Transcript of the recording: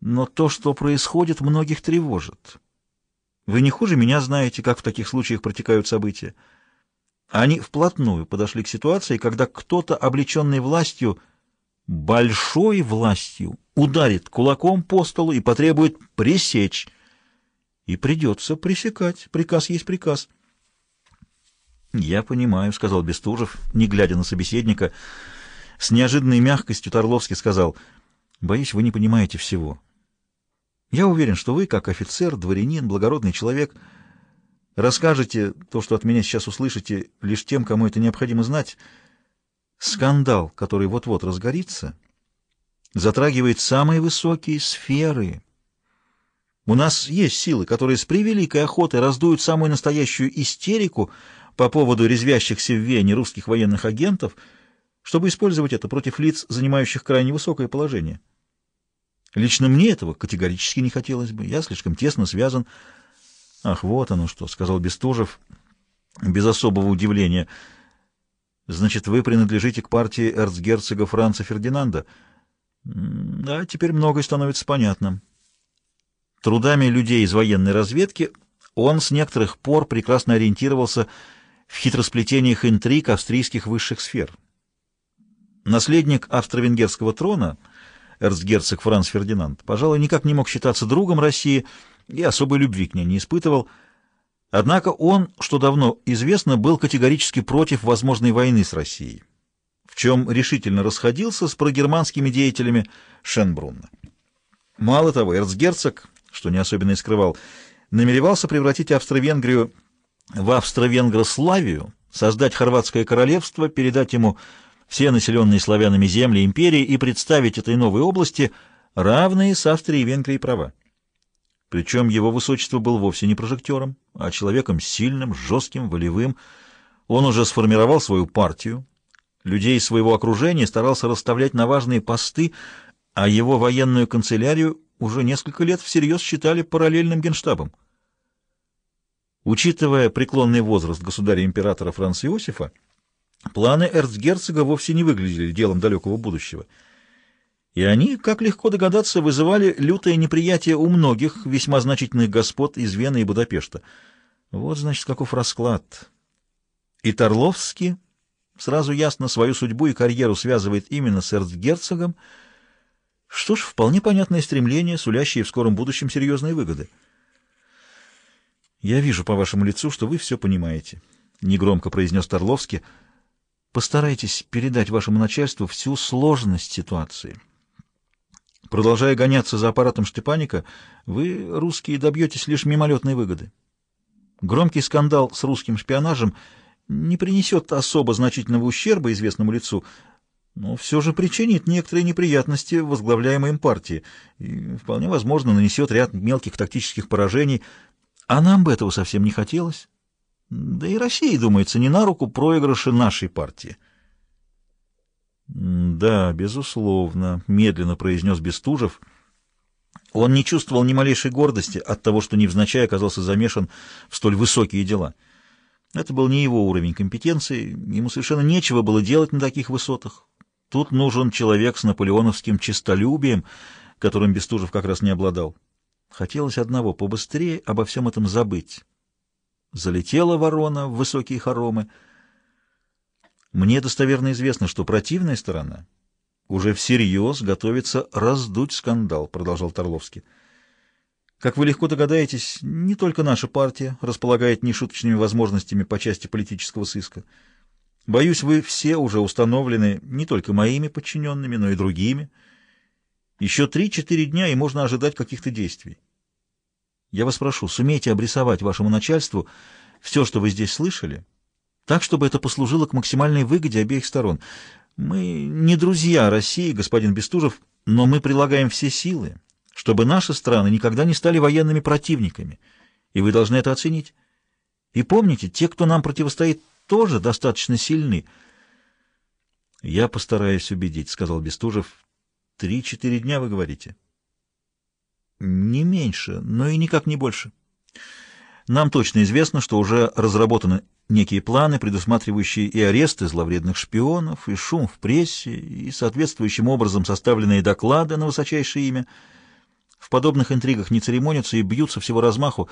Но то, что происходит, многих тревожит. Вы не хуже меня знаете, как в таких случаях протекают события. Они вплотную подошли к ситуации, когда кто-то, облеченный властью, большой властью, ударит кулаком по столу и потребует пресечь. И придется пресекать. Приказ есть приказ. «Я понимаю», — сказал Бестужев, не глядя на собеседника. С неожиданной мягкостью Торловский сказал, «Боюсь, вы не понимаете всего. Я уверен, что вы, как офицер, дворянин, благородный человек, расскажете то, что от меня сейчас услышите, лишь тем, кому это необходимо знать. Скандал, который вот-вот разгорится, затрагивает самые высокие сферы. У нас есть силы, которые с превеликой охотой раздуют самую настоящую истерику по поводу резвящихся в Вене русских военных агентов, чтобы использовать это против лиц, занимающих крайне высокое положение. Лично мне этого категорически не хотелось бы. Я слишком тесно связан. Ах, вот оно что, — сказал Бестужев без особого удивления. Значит, вы принадлежите к партии эрцгерцога Франца Фердинанда? Да, теперь многое становится понятным. Трудами людей из военной разведки он с некоторых пор прекрасно ориентировался в хитросплетениях интриг австрийских высших сфер. Наследник австро-венгерского трона — эрцгерцог Франц Фердинанд, пожалуй, никак не мог считаться другом России и особой любви к ней не испытывал. Однако он, что давно известно, был категорически против возможной войны с Россией, в чем решительно расходился с прогерманскими деятелями Шенбрунна. Мало того, эрцгерцог, что не особенно и скрывал, намеревался превратить Австро-Венгрию в Австро-Венгрославию, создать хорватское королевство, передать ему все населенные славянами земли империи и представить этой новой области равные с Австрией и Венгрией права. Причем его высочество был вовсе не прожектором, а человеком сильным, жестким, волевым. Он уже сформировал свою партию, людей своего окружения старался расставлять на важные посты, а его военную канцелярию уже несколько лет всерьез считали параллельным генштабом. Учитывая преклонный возраст государя-императора Франца Иосифа, Планы эрцгерцога вовсе не выглядели делом далекого будущего. И они, как легко догадаться, вызывали лютое неприятие у многих весьма значительных господ из Вены и Будапешта. Вот, значит, каков расклад. И Торловский, сразу ясно, свою судьбу и карьеру связывает именно с эрцгерцогом. Что ж, вполне понятное стремление, сулящее в скором будущем серьезные выгоды. «Я вижу по вашему лицу, что вы все понимаете», — негромко произнес Торловский, — Постарайтесь передать вашему начальству всю сложность ситуации. Продолжая гоняться за аппаратом Штепаника, вы, русские, добьетесь лишь мимолетной выгоды. Громкий скандал с русским шпионажем не принесет особо значительного ущерба известному лицу, но все же причинит некоторые неприятности возглавляемой им партии и, вполне возможно, нанесет ряд мелких тактических поражений, а нам бы этого совсем не хотелось. Да и России, думается, не на руку проигрыши нашей партии. «Да, безусловно», — медленно произнес Бестужев. Он не чувствовал ни малейшей гордости от того, что невзначай оказался замешан в столь высокие дела. Это был не его уровень компетенции, ему совершенно нечего было делать на таких высотах. Тут нужен человек с наполеоновским честолюбием, которым Бестужев как раз не обладал. Хотелось одного — побыстрее обо всем этом забыть. Залетела ворона в высокие хоромы. Мне достоверно известно, что противная сторона уже всерьез готовится раздуть скандал, продолжал Торловский. Как вы легко догадаетесь, не только наша партия располагает нешуточными возможностями по части политического сыска. Боюсь, вы все уже установлены не только моими подчиненными, но и другими. Еще три-четыре дня, и можно ожидать каких-то действий. Я вас прошу, сумейте обрисовать вашему начальству все, что вы здесь слышали, так, чтобы это послужило к максимальной выгоде обеих сторон. Мы не друзья России, господин Бестужев, но мы прилагаем все силы, чтобы наши страны никогда не стали военными противниками, и вы должны это оценить. И помните, те, кто нам противостоит, тоже достаточно сильны. «Я постараюсь убедить», — сказал Бестужев. «Три-четыре дня, вы говорите?» Не меньше, но и никак не больше. Нам точно известно, что уже разработаны некие планы, предусматривающие и аресты зловредных шпионов, и шум в прессе, и соответствующим образом составленные доклады на высочайшее имя. подобных интригах не церемонятся и бьются всего размаху.